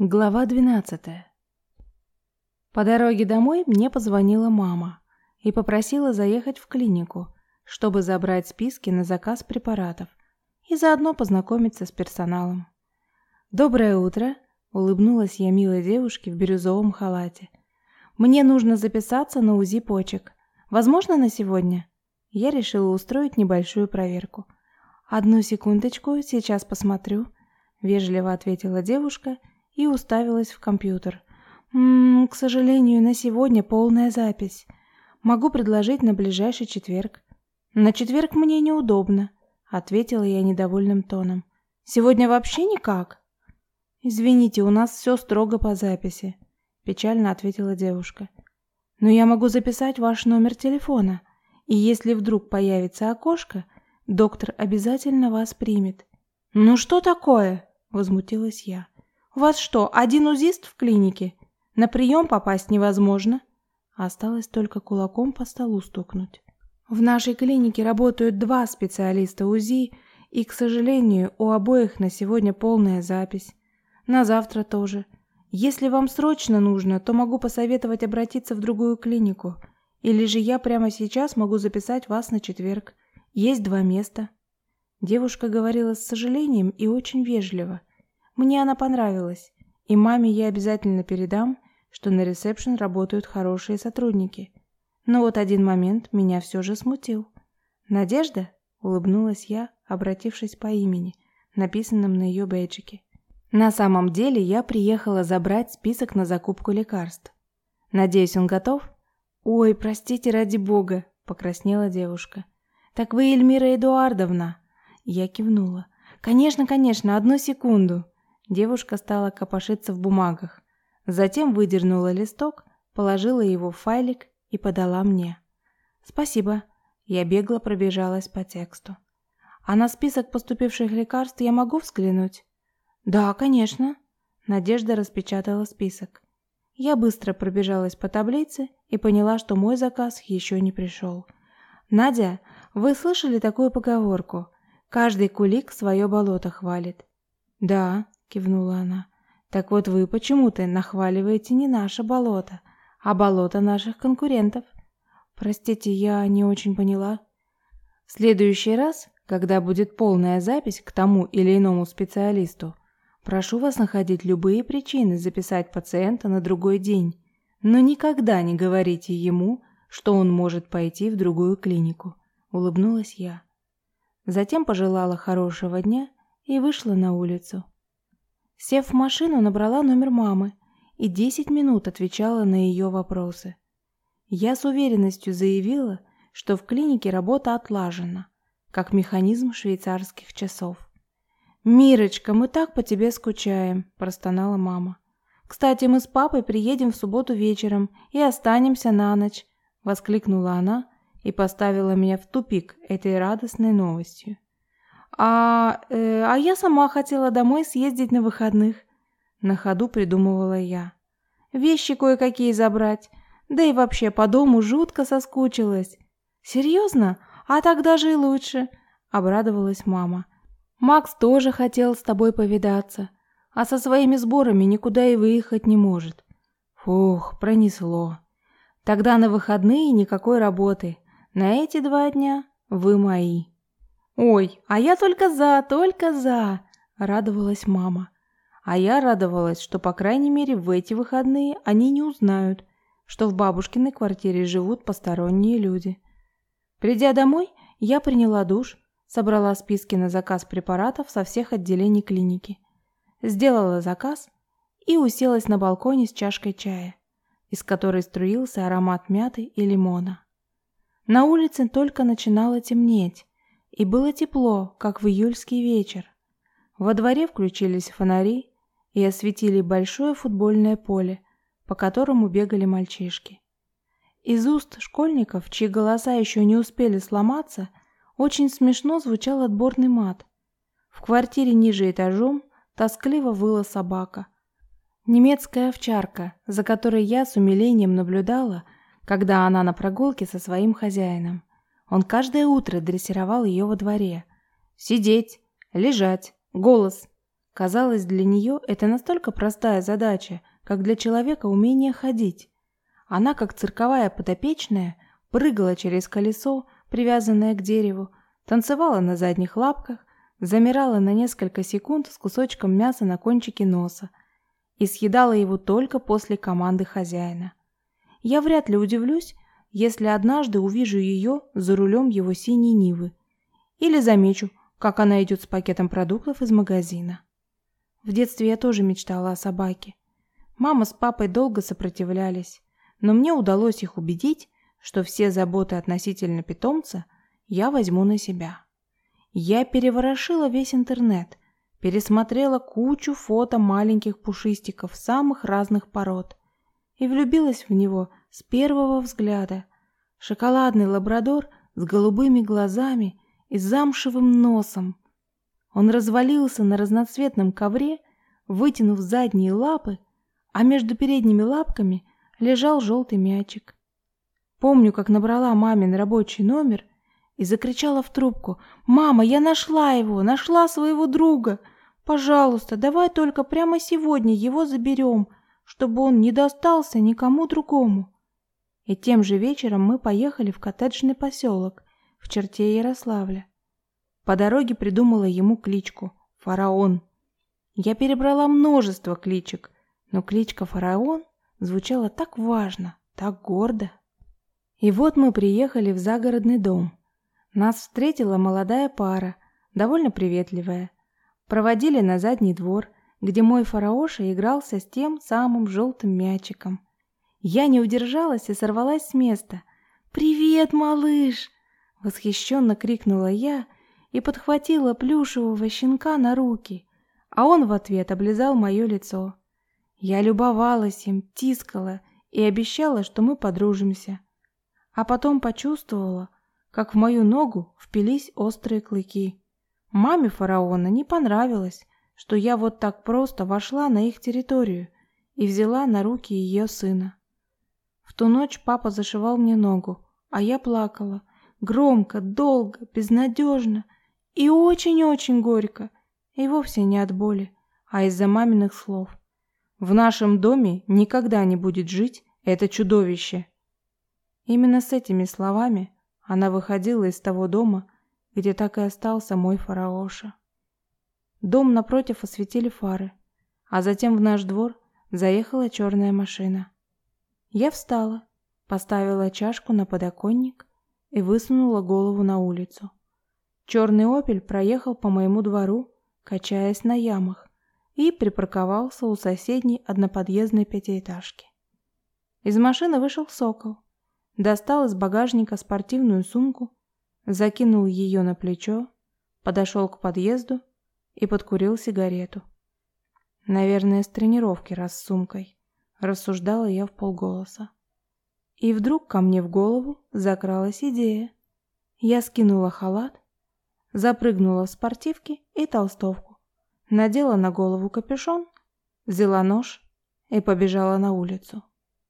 Глава 12. По дороге домой мне позвонила мама и попросила заехать в клинику, чтобы забрать списки на заказ препаратов и заодно познакомиться с персоналом. «Доброе утро!» – улыбнулась я милой девушке в бирюзовом халате. «Мне нужно записаться на УЗИ почек. Возможно, на сегодня?» Я решила устроить небольшую проверку. «Одну секундочку, сейчас посмотрю», – вежливо ответила девушка – и уставилась в компьютер. «Ммм, к сожалению, на сегодня полная запись. Могу предложить на ближайший четверг». «На четверг мне неудобно», — ответила я недовольным тоном. «Сегодня вообще никак?» «Извините, у нас все строго по записи», — печально ответила девушка. «Но я могу записать ваш номер телефона, и если вдруг появится окошко, доктор обязательно вас примет». «Ну что такое?» — возмутилась я. «У вас что, один узист в клинике? На прием попасть невозможно?» Осталось только кулаком по столу стукнуть. В нашей клинике работают два специалиста УЗИ, и, к сожалению, у обоих на сегодня полная запись. На завтра тоже. Если вам срочно нужно, то могу посоветовать обратиться в другую клинику. Или же я прямо сейчас могу записать вас на четверг. Есть два места. Девушка говорила с сожалением и очень вежливо. Мне она понравилась, и маме я обязательно передам, что на ресепшн работают хорошие сотрудники. Но вот один момент меня все же смутил. «Надежда?» — улыбнулась я, обратившись по имени, написанном на ее бейджике. На самом деле я приехала забрать список на закупку лекарств. Надеюсь, он готов? Ой, простите ради бога, покраснела девушка. Так вы Эльмира Эдуардовна? Я кивнула. Конечно, конечно, одну секунду. Девушка стала копошиться в бумагах. Затем выдернула листок, положила его в файлик и подала мне. «Спасибо». Я бегло пробежалась по тексту. «А на список поступивших лекарств я могу взглянуть?» «Да, конечно». Надежда распечатала список. Я быстро пробежалась по таблице и поняла, что мой заказ еще не пришел. «Надя, вы слышали такую поговорку? Каждый кулик свое болото хвалит». «Да», кивнула она. Так вот вы почему-то нахваливаете не наше болото, а болото наших конкурентов. Простите, я не очень поняла. В следующий раз, когда будет полная запись к тому или иному специалисту, прошу вас находить любые причины записать пациента на другой день, но никогда не говорите ему, что он может пойти в другую клинику, улыбнулась я. Затем пожелала хорошего дня и вышла на улицу. Сев в машину, набрала номер мамы и 10 минут отвечала на ее вопросы. Я с уверенностью заявила, что в клинике работа отлажена, как механизм швейцарских часов. «Мирочка, мы так по тебе скучаем», – простонала мама. «Кстати, мы с папой приедем в субботу вечером и останемся на ночь», – воскликнула она и поставила меня в тупик этой радостной новостью. А, э, а я сама хотела домой съездить на выходных. На ходу придумывала я. Вещи кое-какие забрать. Да и вообще по дому жутко соскучилась. Серьезно? А тогда же и лучше. Обрадовалась мама. Макс тоже хотел с тобой повидаться, а со своими сборами никуда и выехать не может. Фух, пронесло. Тогда на выходные никакой работы. На эти два дня вы мои. «Ой, а я только за, только за!» – радовалась мама. А я радовалась, что, по крайней мере, в эти выходные они не узнают, что в бабушкиной квартире живут посторонние люди. Придя домой, я приняла душ, собрала списки на заказ препаратов со всех отделений клиники, сделала заказ и уселась на балконе с чашкой чая, из которой струился аромат мяты и лимона. На улице только начинало темнеть, и было тепло, как в июльский вечер. Во дворе включились фонари и осветили большое футбольное поле, по которому бегали мальчишки. Из уст школьников, чьи голоса еще не успели сломаться, очень смешно звучал отборный мат. В квартире ниже этажом тоскливо выла собака. Немецкая овчарка, за которой я с умилением наблюдала, когда она на прогулке со своим хозяином. Он каждое утро дрессировал ее во дворе. Сидеть, лежать, голос. Казалось, для нее это настолько простая задача, как для человека умение ходить. Она, как цирковая подопечная, прыгала через колесо, привязанное к дереву, танцевала на задних лапках, замирала на несколько секунд с кусочком мяса на кончике носа и съедала его только после команды хозяина. Я вряд ли удивлюсь, если однажды увижу ее за рулем его синей Нивы или замечу, как она идет с пакетом продуктов из магазина. В детстве я тоже мечтала о собаке. Мама с папой долго сопротивлялись, но мне удалось их убедить, что все заботы относительно питомца я возьму на себя. Я переворошила весь интернет, пересмотрела кучу фото маленьких пушистиков самых разных пород и влюбилась в него с первого взгляда. Шоколадный лабрадор с голубыми глазами и замшевым носом. Он развалился на разноцветном ковре, вытянув задние лапы, а между передними лапками лежал желтый мячик. Помню, как набрала мамин рабочий номер и закричала в трубку. «Мама, я нашла его, нашла своего друга! Пожалуйста, давай только прямо сегодня его заберем, чтобы он не достался никому другому». И тем же вечером мы поехали в коттеджный поселок в черте Ярославля. По дороге придумала ему кличку «Фараон». Я перебрала множество кличек, но кличка «Фараон» звучала так важно, так гордо. И вот мы приехали в загородный дом. Нас встретила молодая пара, довольно приветливая. Проводили на задний двор, где мой фараоша игрался с тем самым желтым мячиком. Я не удержалась и сорвалась с места. «Привет, малыш!» — восхищенно крикнула я и подхватила плюшевого щенка на руки, а он в ответ облизал мое лицо. Я любовалась им, тискала и обещала, что мы подружимся. А потом почувствовала, как в мою ногу впились острые клыки. Маме фараона не понравилось, что я вот так просто вошла на их территорию и взяла на руки ее сына. В ту ночь папа зашивал мне ногу, а я плакала. Громко, долго, безнадежно и очень-очень горько. И вовсе не от боли, а из-за маминых слов. В нашем доме никогда не будет жить это чудовище. Именно с этими словами она выходила из того дома, где так и остался мой фараоша. Дом напротив осветили фары, а затем в наш двор заехала черная машина. Я встала, поставила чашку на подоконник и высунула голову на улицу. Черный «Опель» проехал по моему двору, качаясь на ямах, и припарковался у соседней одноподъездной пятиэтажки. Из машины вышел «Сокол», достал из багажника спортивную сумку, закинул ее на плечо, подошел к подъезду и подкурил сигарету. Наверное, с тренировки раз с сумкой, рассуждала я в полголоса. И вдруг ко мне в голову закралась идея. Я скинула халат, запрыгнула в спортивки и толстовку, надела на голову капюшон, взяла нож и побежала на улицу.